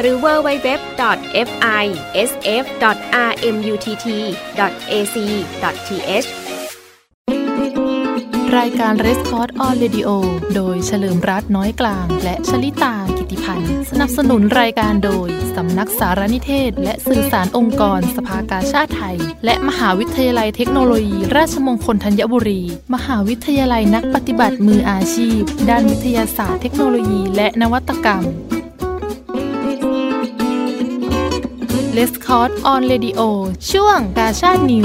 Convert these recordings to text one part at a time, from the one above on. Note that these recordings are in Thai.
หรือ www.fisf.rmutt.ac.th รายการ r e s c o r d on Radio โดยเฉลิมรัตน์น้อยกลาง และชลิตากิติพันธ์ สนับสนุนรายการโดย สำนักสารนิเทศ และสื่อสารองค์กรสภากาชาติไทย และมหาวิทยาลัยเทคโนโลยี ราชมงคลธัญบุรี มหาวิทยาลัยนักปฏิบัติมืออาชีพ ด้านวิทยาศาสตร์เทคโนโลยี และนวัตกรรม Red Cross on Radio ช่วงกาชาด News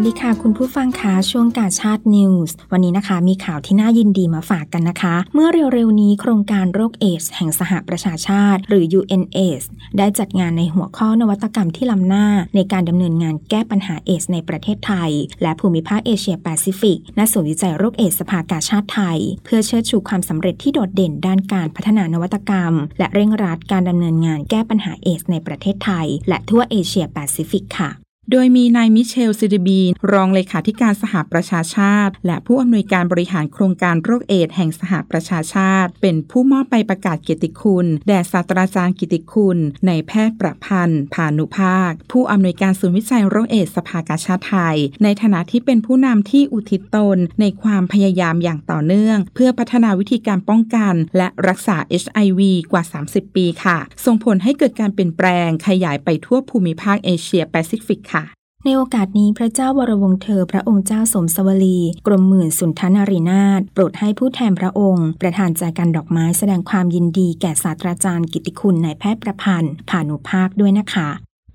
สวัสดีค่ะ คุณผู้ฟังคะช่วงกาชาด News วันนี้นะคะ มีข่าวที่น่ายินดีมาฝากกันนะคะ เมื่อเร็วๆนี้โครงการโรคเอดส์ แห่งสหประชาชาติ หรือ UNAIDS ได้จัดงานในหัวข้อนวัตกรรมที่ล้ำหน้า ในการดำเนินงานแก้ปัญหาเอดส์ ในประเทศไทย และภูมิภาคเอเชียแปซิฟิกณศูนย์วิจัยโรคเอดส์สภากาชาดไทย เพื่อเชิดชูความสำเร็จที่โดดเด่นด้านการพัฒนานวัตกรรม และเร่งรัดการดำเนินงานแก้ปัญหาเอดส์ ในประเทศไทย และทั่วเอเชียแปซิฟิกค่ะ โดยมีนายมิเชลซิดบีน รองเลขาธิการสหประชาชาติ และผู้อำนวยการบริหารโครงการโรคเอดส์แห่งสหประชาชาติ เป็นผู้มอบใบประกาศเกียรติคุณ แด่ศาสตราจารย์กิตติคุณนายแพทย์ประพันธ์พานุภาค ผู้อำนวยการศูนย์วิจัยโรคเอดส์สภากาชาดไทย ในฐานะที่เป็นผู้นำที่อุทิศตนในความพยายามอย่างต่อเนื่อง เพื่อพัฒนาวิธีการป้องกัน และรักษา HIV กว่า 30 ปีค่ะ ส่งผลให้เกิดการเปลี่ยนแปลงขยายไปทั่วภูมิภาคเอเชียแปซิฟิกค่ะ ในโอกาสนี้พระเจ้าวรวงศ์เธอพระองค์เจ้าสมสวลี กรมหมื่นสุทธนารีนาถโปรดให้ผู้แทนพระองค์ ประทานแจกันดอกไม้แสดงความยินดีแก่ศาสตราจารย์กิตติคุณนายแพทย์ประพันธ์พานุภาคด้วยนะคะ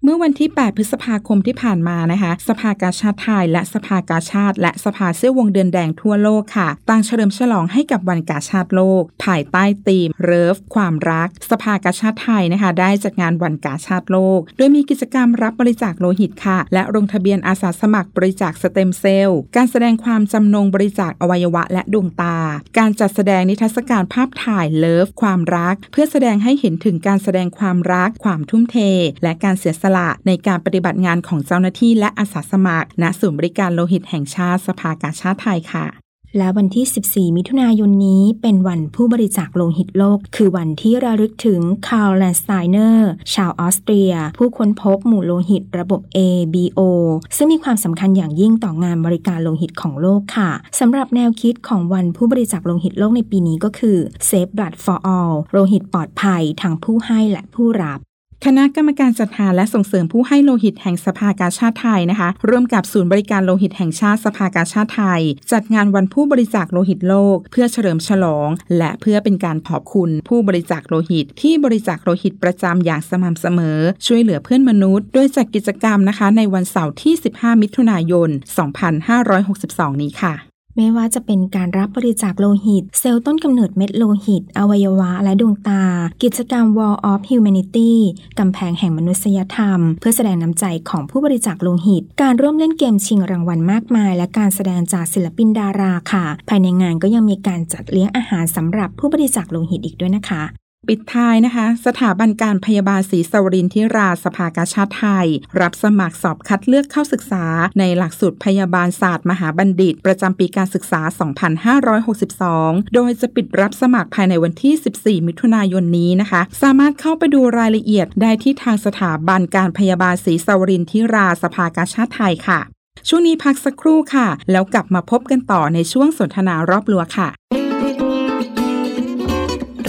เมื่อวันที่ 8 พฤษภาคมที่ผ่านมานะคะ สภากาชาติไทย และสภากาชาติ และสภาเสื้อวงเดือนแดงทั่วโลกค่ะ ต่างเฉลิมฉลองให้กับวันกาชาติโลก ภายใต้ธีมเริฟความรัก สภากาชาติไทยนะคะ ได้จัดงานวันกาชาติโลก โดยมีกิจกรรมรับบริจาคโลหิตค่ะ และลงทะเบียนอาสาสมัครบริจาคสเต็มเซลล์ การแสดงความจำนงบริจาคอวัยวะและดวงตา การจัดแสดงนิทรรศการภาพถ่ายเลิฟความรัก เพื่อแสดงให้เห็นถึงการแสดงความรัก ความทุ่มเท และการเสียสละละ ในการปฏิบัติงานของเจ้าหน้าที่และอาสาสมัคร ณศูนย์บริการโลหิตแห่งชาติสภากาชาดไทยค่ะและวันที่ 14 มิถุนายนนี้เป็นวันผู้บริจาคโลหิตโลก คือวันที่ระลึกถึงคาร์ลแลนด์สไตเนอร์ ชาวออสเตรีย ผู้ค้นพบหมู่โลหิตระบบ ABO ซึ่งมีความสำคัญอย่างยิ่งต่องานบริการโลหิตของโลกค่ะสำหรับแนวคิดของวันผู้บริจาคโลหิตโลกในปีนี้ก็คือ Save Blood for All โลหิตปลอดภัยทั้งผู้ให้และผู้รับ คณะกรรมการจัดหาและส่งเสริมผู้ให้โลหิตแห่งสภากาชาติไทยนะคะ ร่วมกับศูนย์บริการโลหิตแห่งชาติสภากาชาติไทย จัดงานวันผู้บริจาคโลหิตโลก เพื่อเฉลิมฉลอง และเพื่อเป็นการขอบคุณผู้บริจาคโลหิต ที่บริจาคโลหิตประจำอย่างสม่ำเสมอ ช่วยเหลือเพื่อนมนุษย์ โดยจัดกิจกรรมนะคะ ในวันเสาร์ที่ 15 มิถุนายน 2562 นี้ค่ะ ไม่ว่าจะเป็นการรับบริจาคโลหิต เซลล์ต้นกำเนิดเม็ดโลหิต อวัยวะ และดวงตา กิจกรรม Wall of Humanity กำแพงแห่งมนุษยธรรม เพื่อแสดงน้ำใจของผู้บริจาคโลหิต การร่วมเล่นเกมชิงรางวัลมากมาย และการแสดงจากศิลปินดาราค่ะ ภายในงานก็ยังมีการจัดเลี้ยงอาหารสำหรับผู้บริจาคโลหิตอีกด้วยนะคะ ปิดท้ายนะคะ สถาบันการพยาบาลศรีสวรินทิราสภากาชาติไทย รับสมัครสอบคัดเลือกเข้าศึกษา ในหลักสูตรพยาบาลศาสตร์มหาบัณฑิต ประจำปีการศึกษา 2562 โดยจะปิดรับสมัครภายในวันที่ 14 มิถุนายนนี้นะคะ สามารถเข้าไปดูรายละเอียดได้ที่ทางสถาบันการพยาบาลศรีสวรินทิราสภากาชาติไทยค่ะ ช่วงนี้พักสักครู่ค่ะ แล้วกลับมาพบกันต่อในช่วงสนทนารอบลัวค่ะ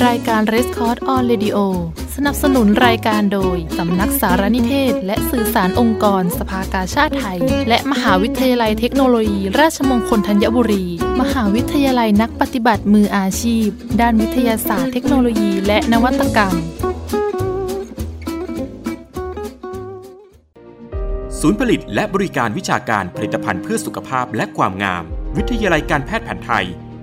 รายการ r e s c o r d on Radio สนับสนุนรายการโดย สำนักสารนิเทศ และสื่อสารองค์กร สภากาชาติไทย และมหาวิทยาลัยเทคโนโลยี ราชมงคลธัญบุรี มหาวิทยาลัยนักปฏิบัติมืออาชีพ ด้านวิทยาศาสตร์เทคโนโลยี และนวัตกรรม ศูนย์ผลิตและบริการวิชาการผลิตภัณฑ์เพื่อสุขภาพและความงาม วิทยาลัยการแพทย์แผนไทย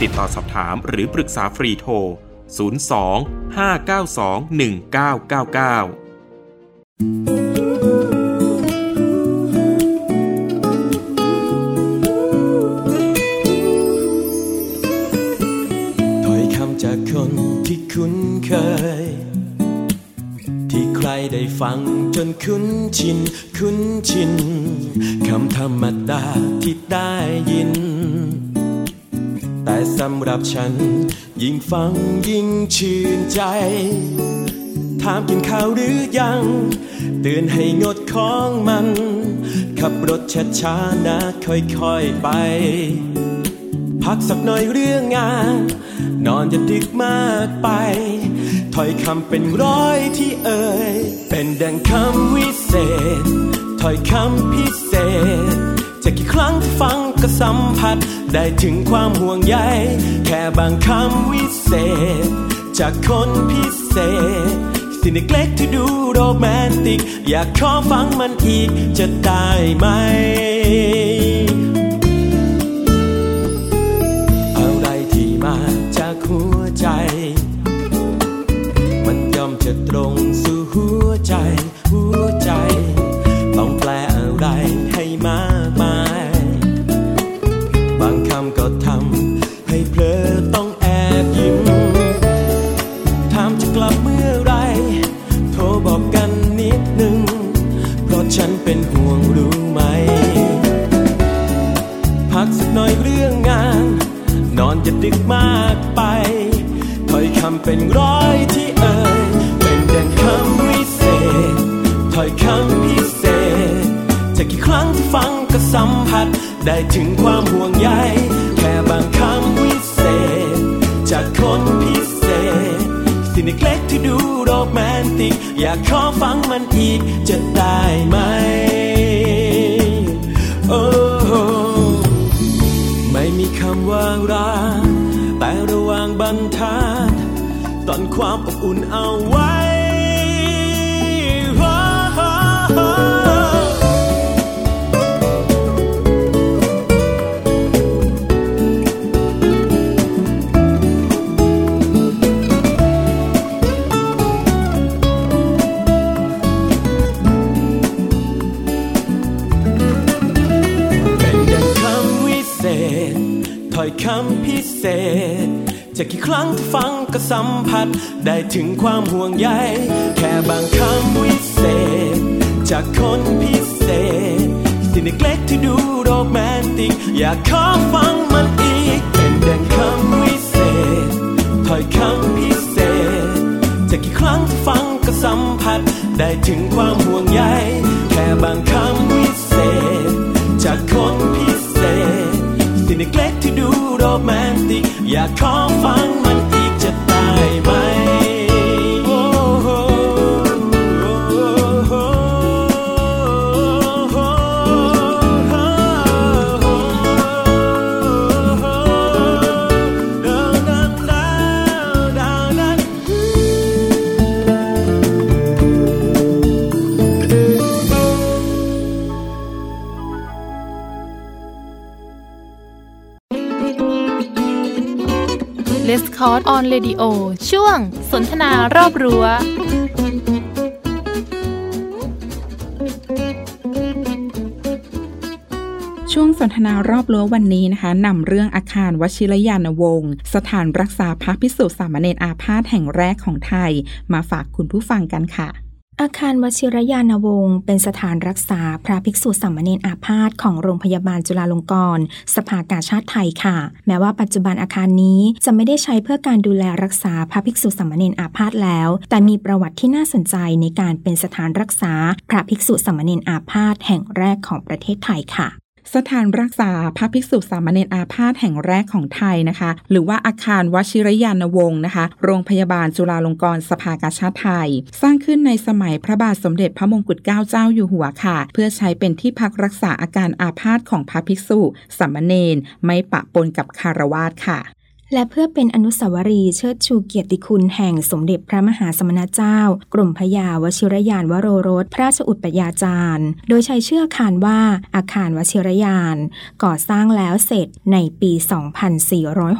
ติดต่อสอบถามหรือปรึกษาฟรีโทร 02 592 1999จากคนที่คุ้นเคย ที่ใครได้ฟังจนคุ้นชิน คุ้นชิน คำธรรมดาที่ได้ยิน แต่สำหรับฉัน ยิ่งฟังยิ่งชื่นใจ ถามกินข้าวหรือยัง เตือนให้งดของมัน ขับรถช้าๆนะค่อยๆไป พักสักหน่อยเรื่องงาน นอนอย่าดึกมากไปถ้อยคำเป็นร้อยที่เอ่ย เป็นดังคำวิเศษถ้อยคำพิเศษ จะกี่ครั้งฟัง ก็สัมผัสได้ถึงความห่วงใยแค่บางคำวิเศษ จากคนพิเศษ สิ่งเล็กๆที่ดูโรแมนติก อยากขอฟังมันอีกจะได้ไหม เป็นร้อยที่เอ่ยเป็นดังคำวิเศษถ้อยคำพิเศษจะกี่ครั้งที่ฟังก็สัมผัส ได้ถึงความห่วงใยแค่บางคำวิเศษ จากคนพิเศษ สิ่งเล็กๆที่ดูโรแมนติก อยากขอฟังมันอีกจะได้ไหมโอ้ไม่มีคำว่ารักแต่ระวางบรรทัด ตอนความอบอุ่นเอาไว้เป็นดังคำวิเศษถ้อยคำพิเศษ จะกี่ครั้งที่ฟัง ก็สัมผัสได้ถึงความห่วงใยแค่บางคำวิเศษ จากคนพิเศษ สิ่งเล็กๆที่ดูโรแมนติก อยากขอฟังมันอีก เป็นดังคำวิเศษถ้อยคำพิเศษจะกี่ครั้งที่ฟังก็สัมผัสได้ถึงความห่วงใยแค่บางคำวิเศษ จากคนพิเศษ สิ่งเล็กๆที่ดูโรแมนติก อยากขอฟังมัน Red Cross on Radio ช่วง สนทนารอบรั้วช่วงสนทนารอบรั้ววันนี้นะคะนำเรื่องอาคารวชิรญาณวงศ์สถานรักษาพระภิกษุสามเณรอาพาธแห่งแรกของไทย มาฝากคุณผู้ฟังกันค่ะ อาคารวชิรญาณวงศ์เป็นสถานรักษาพระภิกษุสามเณรอาพาธของโรงพยาบาลจุฬาลงกรณ์สภากาชาติไทยค่ะ แม้ว่าปัจจุบันอาคารนี้จะไม่ได้ใช้เพื่อการดูแลรักษาพระภิกษุสามเณรอาพาธแล้ว แต่มีประวัติที่น่าสนใจในการเป็นสถานรักษาพระภิกษุสามเณรอาพาธแห่งแรกของประเทศไทยค่ะ สถานรักษาพระภิกษุสามเณรอาพาธแห่งแรกของไทยนะคะ หรือว่าอาคารวชิรยานวงศ์นะคะ โรงพยาบาลจุฬาลงกรณ์สภากาชาติไทย สร้างขึ้นในสมัยพระบาทสมเด็จพระมงกุฎเกล้าเจ้าอยู่หัวค่ะ เพื่อใช้เป็นที่พักรักษาอาการอาพาธของพระภิกษุสามเณรไม่ปะปนกับคารวาสค่ะ และเพื่อเป็นอนุสาวรีย์เชิดชูเกียรติคุณแห่งสมเด็จพระมหาสมณเจ้า กรมพยาวชิรยานวโรรส พระราชอุปยาจารย์ โดยใช้ชื่ออาคารว่าอาคารวชิรยาน ก่อสร้างแล้วเสร็จในปี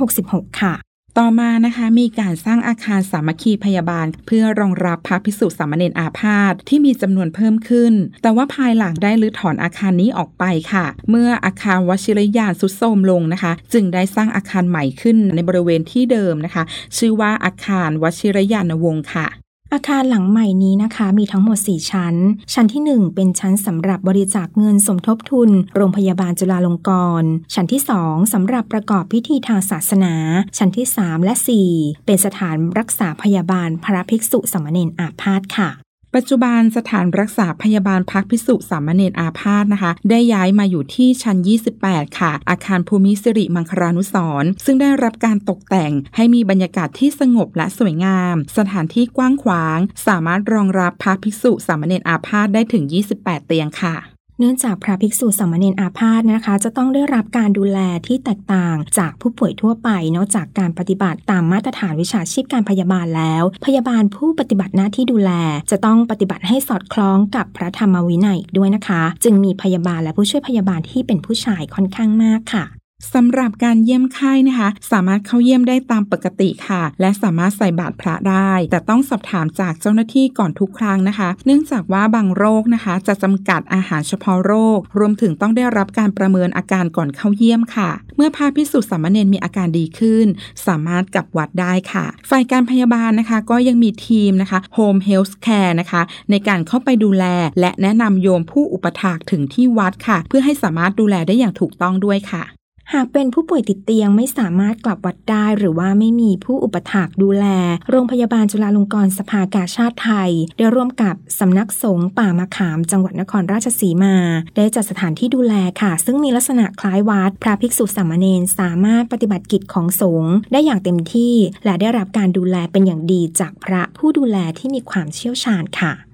2466 ค่ะ ต่อมานะคะมีการสร้างอาคารสามัคคีพยาบาล เพื่อรองรับพระภิกษุสามเณรอาพาธที่มีจำนวนเพิ่มขึ้น แต่ว่าภายหลังได้รื้อถอนอาคารนี้ออกไปค่ะ เมื่ออาคารวชิรยานสุดโทรมลงนะคะ จึงได้สร้างอาคารใหม่ขึ้นในบริเวณที่เดิมนะคะ ชื่อว่าอาคารวชิรยานวงศ์ค่ะ อาคารหลังใหม่นี้นะคะ มีทั้งหมด 4 ชั้น ชั้นที่ 1 เป็นชั้นสำหรับบริจาคเงินสมทบทุน โรงพยาบาลจุฬาลงกรณ์ ชั้นที่ 2สำหรับประกอบพิธีทางศาสนา ชั้นที่ 3 และ 4 เป็นสถานรักษาพยาบาลพระภิกษุสามเณรอาพาธค่ะ ปัจจุบันสถานรักษาพยาบาลพักพิสุสามเณรอาพาธนะคะ ได้ย้ายมาอยู่ที่ชั้น 28 ค่ะ อาคารภูมิสิริมังคลานุสรณ์ซึ่งได้รับการตกแต่งให้มีบรรยากาศที่สงบและสวยงาม สถานที่กว้างขวาง สามารถรองรับพักพิสุสามเณรอาพาธได้ถึง 28 เตียงค่ะ เนื่องจากพระภิกษุสามเณรอาพาธนะคะ จะต้องได้รับการดูแลที่แตกต่างจากผู้ป่วยทั่วไป นอกจากการปฏิบัติตามมาตรฐานวิชาชีพการพยาบาลแล้ว พยาบาลผู้ปฏิบัติหน้าที่ดูแล จะต้องปฏิบัติให้สอดคล้องกับพระธรรมวินัยด้วยนะคะ จึงมีพยาบาลและผู้ช่วยพยาบาลที่เป็นผู้ชายค่อนข้างมากค่ะ สำหรับการเยี่ยมไข้นะคะ สามารถเข้าเยี่ยมได้ตามปกติค่ะ และสามารถใส่บาตรพระได้ แต่ต้องสอบถามจากเจ้าหน้าที่ก่อนทุกครั้งนะคะ เนื่องจากว่าบางโรคนะคะ จะจำกัดอาหารเฉพาะโรค รวมถึงต้องได้รับการประเมินอาการก่อนเข้าเยี่ยมค่ะ เมื่อพระพิสุสามเณรมีอาการดีขึ้น สามารถกลับวัดได้ค่ะ ฝ่ายการพยาบาลนะคะ ก็ยังมีทีมนะคะ Home Health Care นะคะ ในการเข้าไปดูแล และแนะนำโยมผู้อุปถากถึงที่วัดค่ะ เพื่อให้สามารถดูแลได้อย่างถูกต้องด้วยค่ะ หากเป็นผู้ป่วยติดเตียงไม่สามารถกลับวัดได้หรือว่าไม่มีผู้อุปถัมภ์ดูแล โรงพยาบาลจุฬาลงกรณ์สภากาชาติไทย ได้ร่วมกับสำนักสงฆ์ป่ามะขาม จังหวัดนครราชสีมา ได้จัดสถานที่ดูแลค่ะ ซึ่งมีลักษณะคล้ายวัด พระภิกษุสามเณรสามารถปฏิบัติกิจของสงฆ์ได้อย่างเต็มที่ และได้รับการดูแลเป็นอย่างดีจากพระผู้ดูแลที่มีความเชี่ยวชาญค่ะ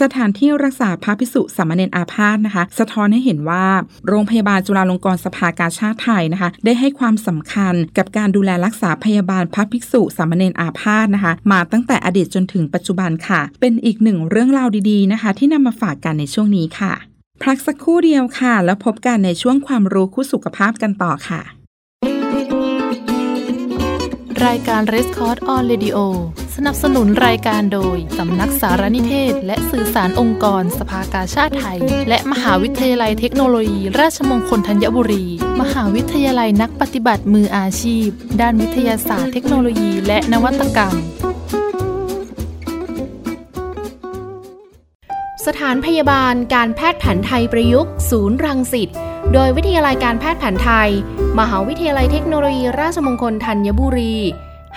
สถานที่รักษาพระพิสุสามเณรอาพาธนะคะ สะท้อนให้เห็นว่า โรงพยาบาลจุฬาลงกรณ์สภากาชาติไทยนะคะ ได้ให้ความสำคัญกับการดูแลรักษาพยาบาลพระภิกษุสามเณรอาพาธนะคะ มาตั้งแต่อดีตจนถึงปัจจุบันค่ะ เป็นอีกหนึ่งเรื่องราวดีๆนะคะ ที่นำมาฝากกันในช่วงนี้ค่ะพักสักครู่เดียวค่ะ แล้วพบกันในช่วงความรู้คู่สุขภาพกันต่อค่ะ รายการ r e s c o r d on Radio สนับสนุนรายการโดย สำนักสารนิเทศ และสื่อสารองค์กร สภากาชาติไทย และมหาวิทยาลัยเทคโนโลยี ราชมงคลธัญบุรี มหาวิทยาลัยนักปฏิบัติมืออาชีพ ด้านวิทยาศาสตร์เทคโนโลยี และนวัตกรรม สถานพยาบาลการแพทย์แผนไทยประยุกต์ ศูนย์รังสิตโดยวิทยาลัยการแพทย์แผนไทย มหาวิทยาลัยเทคโนโลยี ราชมงคลธัญบุรี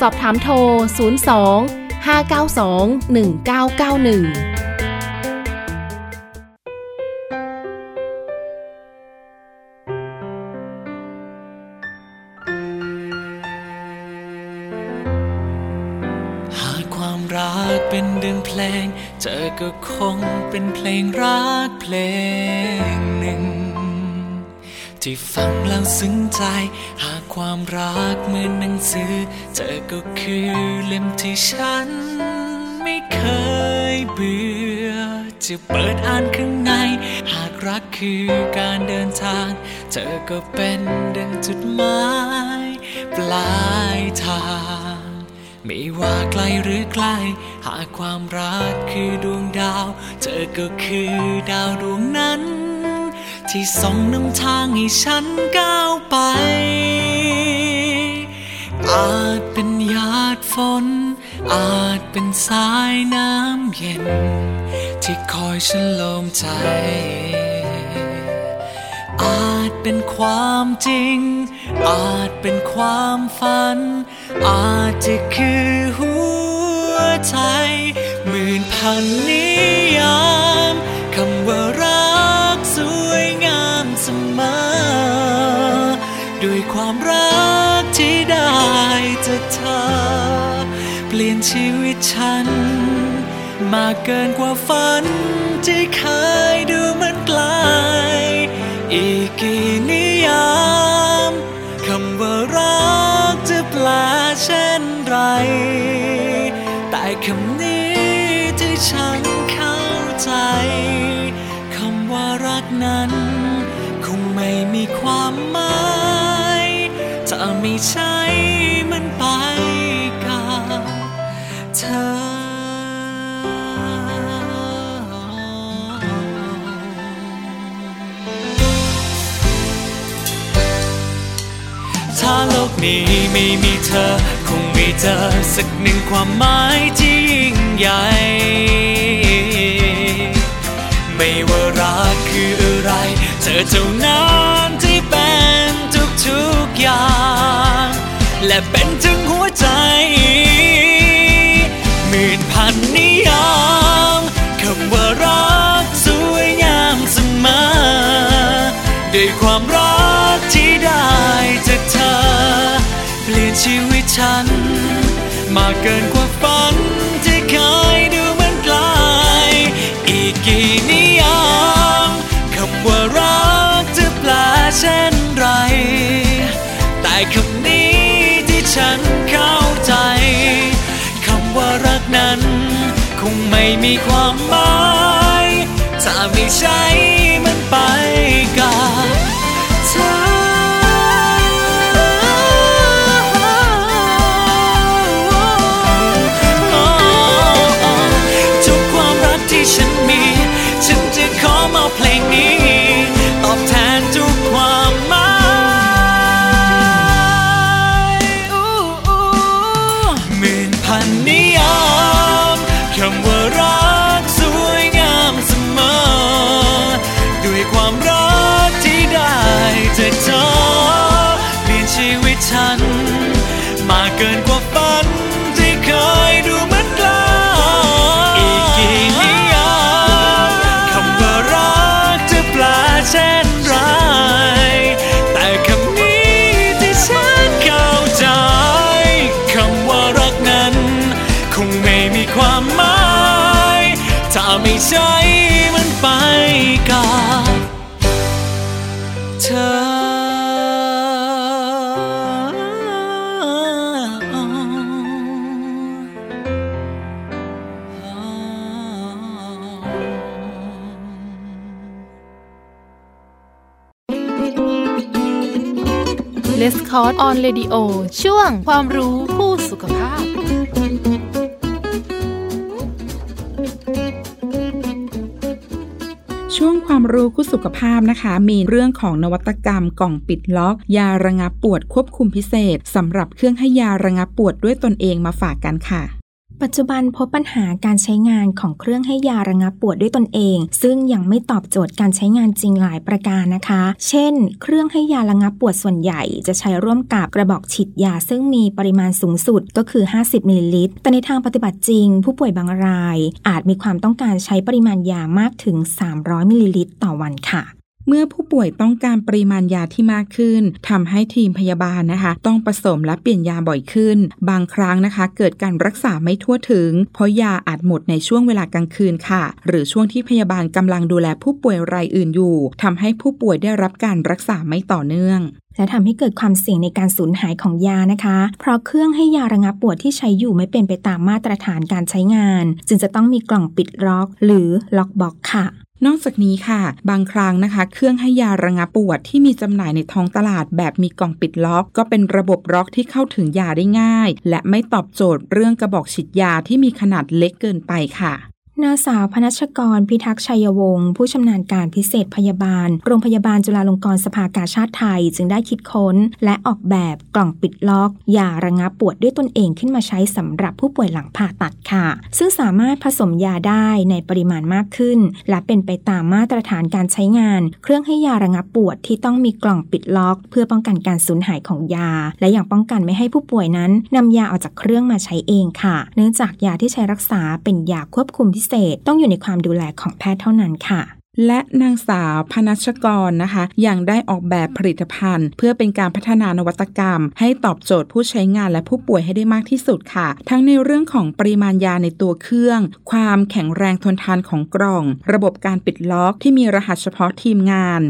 สอบถามโทร 02 592 1991หากความรักเป็นดึงเพลง เธอก็คงเป็นเพลงรักเพลงหนึ่ง ที่ฟังแล้วซึ้งใจหา ความรักเหมือนหนังสือ เธอก็คือเล่มที่ฉัน ไม่เคยเบื่อ จะเปิดอ่านข้างใน หากรักคือการเดินทาง เธอก็เป็นดังจุดหมาย ปลายทางไม่ว่าไกลหรือใกล้หากความรักคือดวงดาว เธอก็คือดาวดวงนั้น ที่ส่องนำทางให้ฉันก้าวไป อาจเป็นหยาดฝน อาจเป็นสายน้ำเย็น ที่คอยฉันลมใจ อาจเป็นความจริง อาจเป็นความฝัน อาจจะคือหัวใจหมื่นพันนิยาม เปลี่ยนชีวิตฉัน มากเกินกว่าฝันที่เคยดูมันไกล อีกกี่นิยามคำว่ารักจะแปลเช่นไร แต่คำนี้ที่ฉันเข้าใจคำว่ารักนั้น คงไม่มีความหมายถ้าไม่ใช่มันไป เธอ คงไม่เจอสักหนึ่งความหมายที่ยิ่งใหญ่ ไม่ว่ารักคืออะไร เธอเท่านั้นที่เป็นทุกๆอย่าง และเป็นถึงหัวใจ ฉัน มากเกินกว่าฝันที่เคยดูเหมือนไกล อีกกี่นิยามคำว่ารักจะแปลเช่นไร แต่คำนี้ที่ฉันเข้าใจคำว่ารักนั้น คงไม่มีความหมาย ถ้าไม่ใช่มันไป Red Cross on Radio ช่วงความรู้คู่สุขภาพ ช่วงความรู้คู่สุขภาพนะคะ มีเรื่องของนวัตกรรมกล่องปิดล็อก ยาระงับปวดควบคุมพิเศษสำหรับเครื่องให้ยาระงับปวดด้วยตนเองมาฝากกันค่ะ ปัจจุบันพบปัญหาการใช้งานของเครื่องให้ยาระงับปวดด้วยตนเอง ซึ่งยังไม่ตอบโจทย์การใช้งานจริงหลายประการนะคะ เช่น เครื่องให้ยาระงับปวดส่วนใหญ่ จะใช้ร่วมกับกระบอกฉีดยาซึ่งมีปริมาณสูงสุดก็คือ 50มิลลิลิตรแต่ในทางปฏิบัติจริง ผู้ป่วยบางราย อาจมีความต้องการใช้ปริมาณยามากถึง 300มิลลิลิตรต่อวันค่ะ เมื่อผู้ป่วยต้องการปริมาณยาที่มากขึ้นทำให้ทีมพยาบาลนะคะ ต้องผสมและเปลี่ยนยาบ่อยขึ้น บางครั้งนะคะ เกิดการรักษาไม่ทั่วถึง เพราะยาอาจหมดในช่วงเวลากลางคืนค่ะ หรือช่วงที่พยาบาลกำลังดูแลผู้ป่วยรายอื่นอยู่ทำให้ผู้ป่วยได้รับการรักษาไม่ต่อเนื่องและทำให้เกิดความเสี่ยงในการสูญหายของยานะคะ เพราะเครื่องให้ยาระงับปวดที่ใช้อยู่ไม่เป็นไปตามมาตรฐานการใช้งาน จึงจะต้องมีกล่องปิดล็อก หรือ lock box ค่ะ นอกจากนี้ค่ะ บางครั้งนะคะ เครื่องให้ยาระงับปวดที่มีจำหน่ายในท้องตลาดแบบมีกล่องปิดล็อก ก็เป็นระบบล็อกที่เข้าถึงยาได้ง่าย และไม่ตอบโจทย์เรื่องกระบอกฉีดยาที่มีขนาดเล็กเกินไปค่ะ นางสาวพนัชกรพิทักษ์ชัยวงศ์ผู้ชำนาญการพิเศษพยาบาล โรงพยาบาลจุฬาลงกรณ์สภากาชาติไทย จึงได้คิดค้น และออกแบบกล่องปิดล็อกยาระงับปวดด้วยตนเองขึ้นมาใช้สำหรับผู้ป่วยหลังผ่าตัดค่ะ ซึ่งสามารถผสมยาได้ในปริมาณมากขึ้น และเป็นไปตามมาตรฐานการใช้งาน เครื่องให้ยาระงับปวดที่ต้องมีกล่องปิดล็อก เพื่อป้องกันการสูญหายของยา และอยังป้องกันไม่ให้ผู้ป่วยนั้นนำยาออกจากเครื่องมาใช้เองค่ะ เนื่องจากยาที่ใช้รักษาเป็นยาควบคุมพิเศษต้องอยู่ในความดูแลของแพทย์เท่านั้นค่ะและนางสาวพนัชกรนะคะยังได้ออกแบบผลิตภัณฑ์ เพื่อเป็นการพัฒนานวัตกรรม ให้ตอบโจทย์ผู้ใช้งานและผู้ป่วยให้ได้มากที่สุดค่ะ ทั้งในเรื่องของปริมาณยาในตัวเครื่อง ความแข็งแรงทนทานของกล่อง ระบบการปิดล็อกที่มีรหัสเฉพาะทีมงาน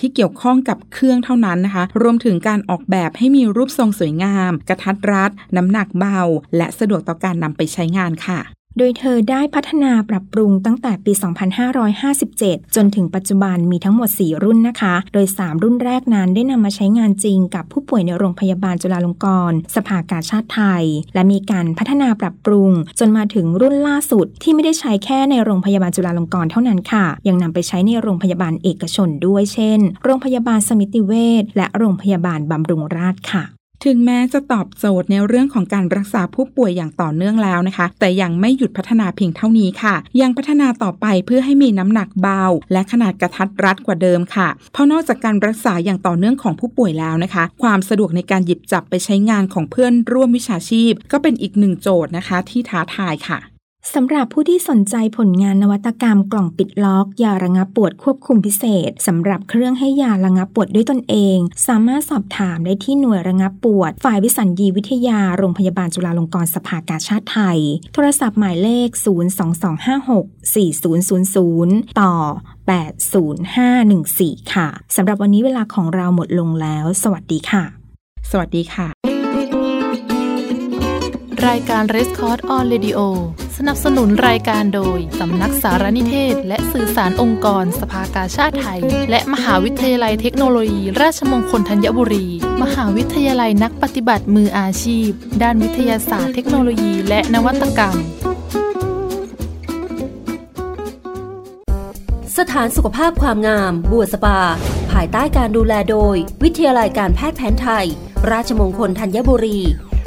ที่เกี่ยวข้องกับเครื่องเท่านั้นนะคะ รวมถึงการออกแบบให้มีรูปทรงสวยงาม กระทัดรัดน้ำหนักเบา และสะดวกต่อการนำไปใช้งานค่ะ โดยเธอได้พัฒนาปรับปรุงตั้งแต่ปี 2557 จนถึงปัจจุบันมีทั้งหมด 4 รุ่นนะคะ โดย 3 รุ่นแรกนั้นได้นำมาใช้งานจริงกับผู้ป่วยในโรงพยาบาลจุฬาลงกรณ์สภากาชาติไทย และมีการพัฒนาปรับปรุง จนมาถึงรุ่นล่าสุดที่ไม่ได้ใช้แค่ในโรงพยาบาลจุฬาลงกรณ์เท่านั้นค่ะ ยังนำไปใช้ในโรงพยาบาลเอกชนด้วยเช่น โรงพยาบาลสมิติเวชและโรงพยาบาลบำรุงราษฎร์ค่ะ ถึงแม้จะตอบโจทย์ในเรื่องของการรักษาผู้ป่วยอย่างต่อเนื่องแล้วนะคะ แต่ยังไม่หยุดพัฒนาเพียงเท่านี้ค่ะ ยังพัฒนาต่อไปเพื่อให้มีน้ำหนักเบา และขนาดกระทัดรัดกว่าเดิมค่ะ เพราะนอกจากการรักษาอย่างต่อเนื่องของผู้ป่วยแล้วนะคะ ความสะดวกในการหยิบจับไปใช้งานของเพื่อนร่วมวิชาชีพ ก็เป็นอีกหนึ่งโจทย์นะคะที่ท้าทายค่ะ สำหรับผู้ที่สนใจผลงานนวัตกรรมกล่องปิดล็อกยาระงับปวดควบคุมพิเศษสำหรับเครื่องให้ยาระงับปวดด้วยตนเอง สามารถสอบถามได้ที่หน่วยระงับปวด ฝ่ายวิสัญญีวิทยาโรงพยาบาลจุฬาลงกรณ์สภากาชาติไทย โทรศัพท์หมายเลข 022564000 ต่อ 80514 ค่ะสำหรับวันนี้เวลาของเราหมดลงแล้ว สวัสดีค่ะ สวัสดีค่ะ รายการ r e s c o r d on Radio สนับสนุนรายการโดย สำนักสารนิเทศ และสื่อสารองค์กร สภากาชาติไทย และมหาวิทยาลัยเทคโนโลยี ราชมงคลธัญบุรี มหาวิทยาลัยนักปฏิบัติมืออาชีพ ด้านวิทยาศาสตร์เทคโนโลยี และนวัตกรรม สถานสุขภาพความงาม บัวสปา ภายใต้การดูแลโดย วิทยาลัยการแพทย์แผนไทย ราชมงคลธัญบุรี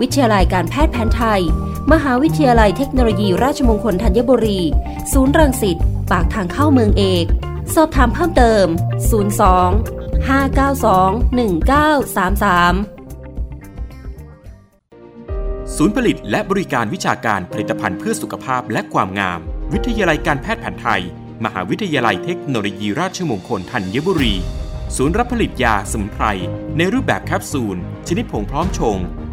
วิทยาลัยการแพทย์แผนไทย มหาวิทยาลัยเทคโนโลยีราชมงคลธัญบุรี ศูนย์รังสิต ปากทางเข้าเมืองเอก สอบถามเพิ่มเติม 02 592 1933ศูนย์ผลิตและบริการวิชาการผลิตภัณฑ์เพื่อสุขภาพและความงาม วิทยาลัยการแพทย์แผนไทย มหาวิทยาลัยเทคโนโลยีราชมงคลธัญบุรี ศูนย์รับผลิตยาสมุนไพรในรูปแบบแคปซูล ชนิดผงพร้อมชง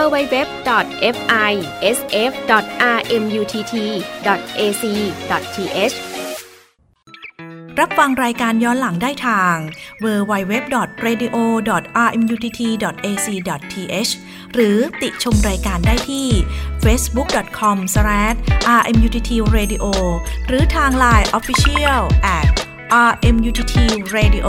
www.fisf.rmutt.ac.th รับฟังรายการย้อนหลังได้ทาง www.radio.rmutt.ac.th หรือติชมรายการได้ที่ facebook.com/rmuttradio หรือทาง Line Official at rmuttradio